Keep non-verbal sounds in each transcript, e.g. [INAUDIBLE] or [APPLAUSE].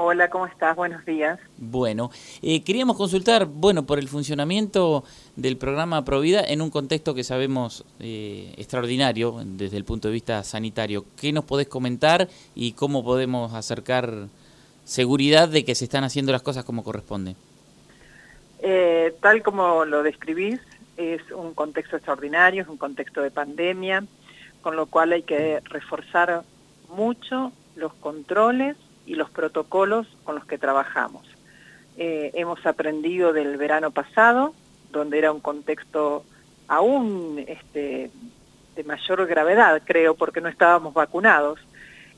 Hola, ¿cómo estás? Buenos días. Bueno, eh, queríamos consultar, bueno, por el funcionamiento del programa Provida en un contexto que sabemos eh, extraordinario desde el punto de vista sanitario. ¿Qué nos podés comentar y cómo podemos acercar seguridad de que se están haciendo las cosas como corresponde? Eh, tal como lo describís, es un contexto extraordinario, es un contexto de pandemia, con lo cual hay que reforzar mucho los controles y los protocolos con los que trabajamos. Eh, hemos aprendido del verano pasado, donde era un contexto aún este, de mayor gravedad, creo, porque no estábamos vacunados.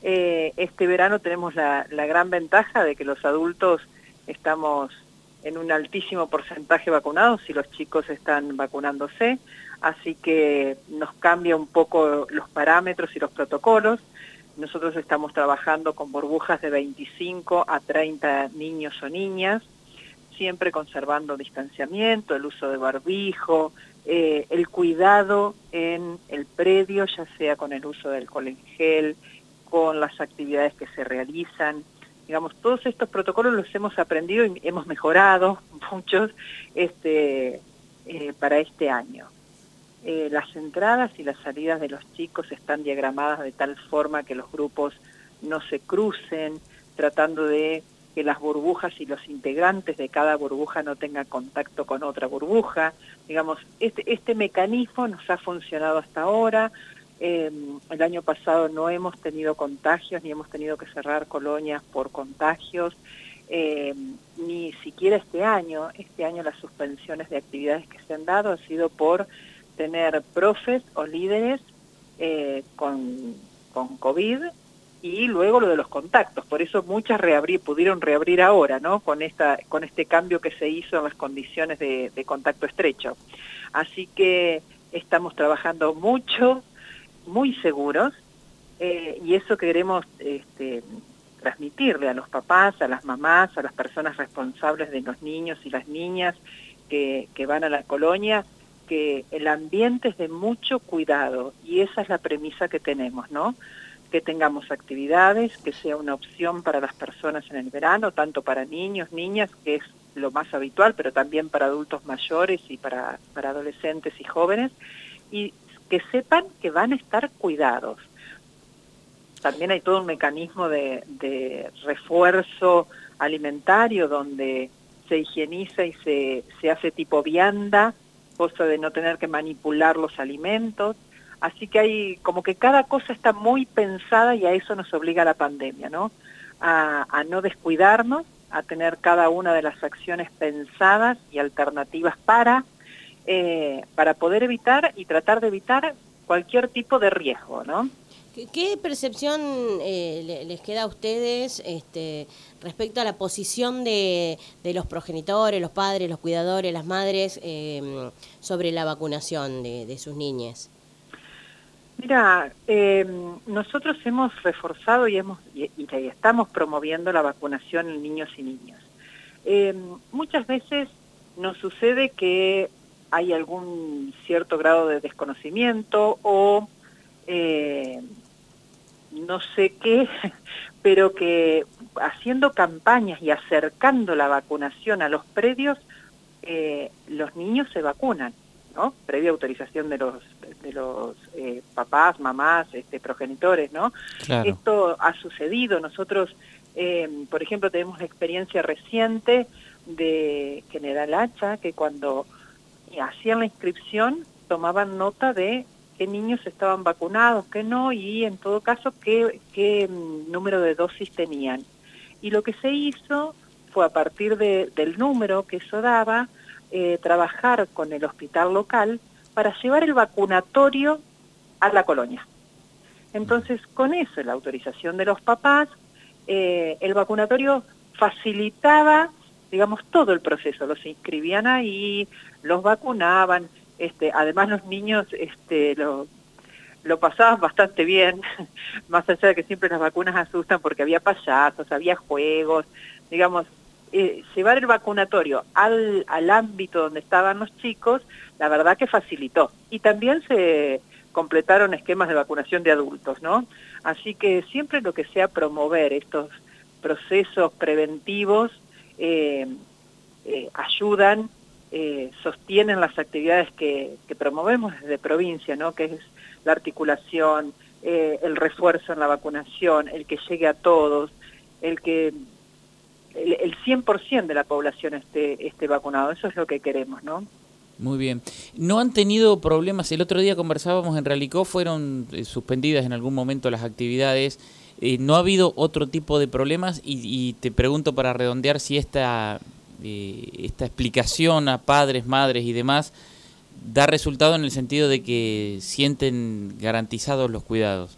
Eh, este verano tenemos la, la gran ventaja de que los adultos estamos en un altísimo porcentaje vacunados y los chicos están vacunándose, así que nos cambia un poco los parámetros y los protocolos. Nosotros estamos trabajando con burbujas de 25 a 30 niños o niñas, siempre conservando distanciamiento, el uso de barbijo, eh, el cuidado en el predio, ya sea con el uso del alcohol gel, con las actividades que se realizan. Digamos, todos estos protocolos los hemos aprendido y hemos mejorado [LAUGHS] muchos este, eh, para este año. Eh, las entradas y las salidas de los chicos están diagramadas de tal forma que los grupos no se crucen, tratando de que las burbujas y los integrantes de cada burbuja no tengan contacto con otra burbuja. Digamos, este, este mecanismo nos ha funcionado hasta ahora. Em, el año pasado no hemos tenido contagios, ni hemos tenido que cerrar colonias por contagios, em, ni siquiera este año. Este año las suspensiones de actividades que se han dado han sido por tener profes o líderes eh, con, con COVID y luego lo de los contactos. Por eso muchas reabrí, pudieron reabrir ahora, ¿no? Con, esta, con este cambio que se hizo en las condiciones de, contacto estrecho. Así que estamos trabajando mucho, muy seguros, eh, y eso queremos este, transmitirle a los papás, a las mamás, a las personas responsables de los niños y las niñas que, que van a la colonia, que el ambiente es de mucho cuidado y esa es la premisa que tenemos, ¿no? Que tengamos actividades, que sea una opción para las personas en el verano, tanto para niños, niñas, que es lo más habitual, pero también para adultos mayores y para, para adolescentes y jóvenes, y que sepan que van a estar cuidados. También hay todo un mecanismo de, de refuerzo alimentario donde se higieniza y se, se hace tipo vianda, cosa de no tener que manipular los alimentos. Así que hay como que cada cosa está muy pensada y a eso nos obliga la pandemia, ¿no? A, no descuidarnos, a tener cada una de las acciones pensadas y alternativas para, eh, para poder evitar y tratar de evitar cualquier tipo de riesgo, ¿no? ¿Qué, percepción eh, les queda a ustedes este, respecto a la posición de, los progenitores, los padres, los cuidadores, las madres em, sobre la vacunación de, sus niñas? Mira, em, nosotros hemos reforzado y, hemos, y, estamos promoviendo la vacunación en niños y niñas. Em, muchas veces nos sucede que hay algún cierto grado de desconocimiento o eh, no sé qué, pero que haciendo campañas y acercando la vacunación a los predios, eh, los niños se vacunan, ¿no? Previa autorización de los de los eh, papás, mamás, este, progenitores, ¿no? Esto ha sucedido. Nosotros, eh, por ejemplo, tenemos la experiencia reciente de General Hacha, que cuando hacían la inscripción tomaban nota de qué niños estaban vacunados, qué no, y en todo caso qué, qué mm, número de dosis tenían. Y lo que se hizo fue a partir del número que eso daba, eh, trabajar con el hospital local para llevar el vacunatorio a la colonia. Entonces, con eso, la autorización de los papás, eh, el vacunatorio facilitaba, digamos, todo el proceso. Los inscribían ahí, los vacunaban, este, además los niños este, lo, pasaban bastante bien, [LAUGHS] más allá de que siempre las vacunas asustan porque había payasos, había juegos, digamos, eh, llevar el vacunatorio al, al ámbito donde estaban los chicos, la verdad que facilitó. Y también se completaron esquemas de vacunación de adultos, ¿no? Así que siempre lo que sea promover estos procesos preventivos eh, eh, ayudan, sostienen las actividades que, promovemos desde provincia, ¿no? que es la articulación, el refuerzo en la vacunación, el que llegue a todos, el que el, 100% de la población esté, esté vacunado. Eso es lo que queremos, ¿no? Muy bien. ¿No han tenido problemas? El otro día conversábamos en Realicó, fueron eh, suspendidas en algún momento las actividades. Eh, ¿No ha habido otro tipo de problemas? Y, te pregunto para redondear si esta, eh, esta explicación a padres, madres y demás da resultado en el sentido de que sienten garantizados los cuidados.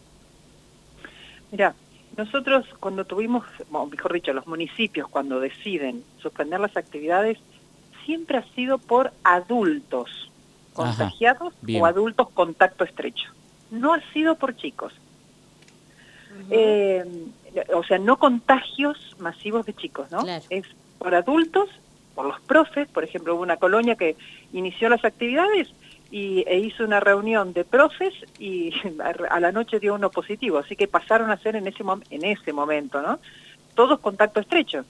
Mira, nosotros cuando tuvimos, mejor dicho, los municipios cuando deciden suspender las actividades, siempre ha sido por adultos contagiados o adultos contacto estrecho. No ha sido por chicos. Eh, o sea, no contagios masivos de chicos, ¿no? Es por adultos, por los profes, por ejemplo, hubo una colonia que inició las actividades y, e hizo una reunión de profes y [LAUGHS] a la noche dio uno positivo, así que pasaron a ser en ese, en ese momento, ¿no? Todos contacto estrecho.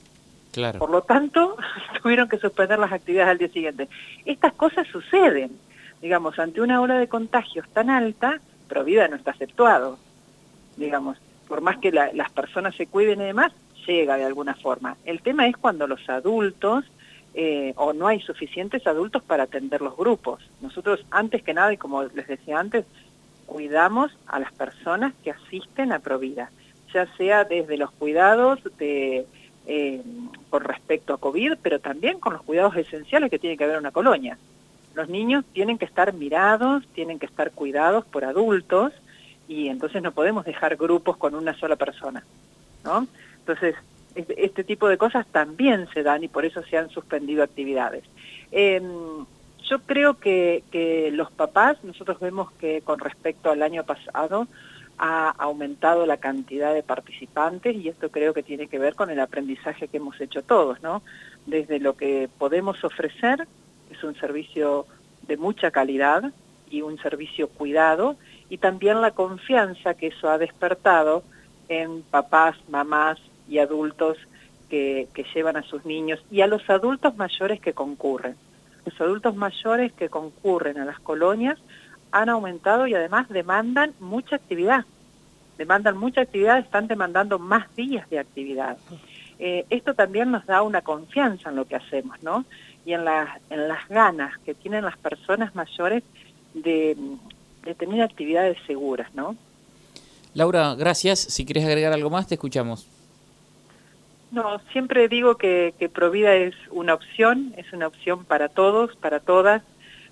Claro. Por lo tanto, [LAUGHS] tuvieron que suspender las actividades al día siguiente. Estas cosas suceden, digamos, ante una ola de contagios tan alta, Provida no está aceptado, digamos, por más que las personas se cuiden y demás, llega de alguna forma. El tema es cuando los adultos eh, o no hay suficientes adultos para atender los grupos. Nosotros, antes que nada, y como les decía antes, cuidamos a las personas que asisten a Provida, ya sea desde los cuidados de, eh, con respecto a COVID, pero también con los cuidados esenciales que tiene que haber una colonia. Los niños tienen que estar mirados, tienen que estar cuidados por adultos, y entonces no podemos dejar grupos con una sola persona, ¿no? Entonces, este, tipo de cosas también se dan y por eso se han suspendido actividades. Em, yo creo que, los papás, nosotros vemos que con respecto al año pasado ha aumentado la cantidad de participantes y esto creo que tiene que ver con el aprendizaje que hemos hecho todos, ¿no? Desde lo que podemos ofrecer, es un servicio de mucha calidad y un servicio cuidado, y también la confianza que eso ha despertado en papás, mamás, y adultos que, llevan a sus niños y a los adultos mayores que concurren. Los adultos mayores que concurren a las colonias han aumentado y además demandan mucha actividad. Demandan mucha actividad, están demandando más días de actividad. Eh, esto también nos da una confianza en lo que hacemos, ¿no? Y en, las en las ganas que tienen las personas mayores de, de tener actividades seguras, ¿no? Laura, gracias. Si quieres agregar algo más, te escuchamos. No, siempre digo que, que Provida es una opción, es una opción para todos, para todas,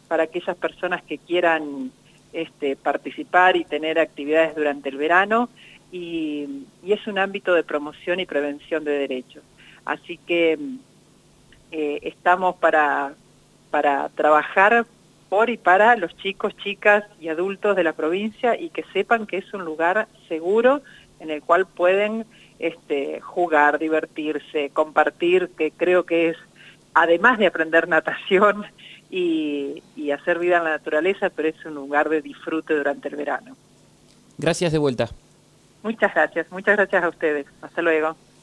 para aquellas personas que quieran este, participar y tener actividades durante el verano y, es un ámbito de promoción y prevención de derechos. Así que eh, estamos para, para trabajar por y para los chicos, chicas y adultos de la provincia y que sepan que es un lugar seguro en el cual pueden este, jugar, divertirse, compartir, que creo que es, además de aprender natación [LAUGHS] y, y hacer vida en la naturaleza, pero es un lugar de disfrute durante el verano. Gracias de vuelta. Muchas gracias, muchas gracias a ustedes. Hasta luego.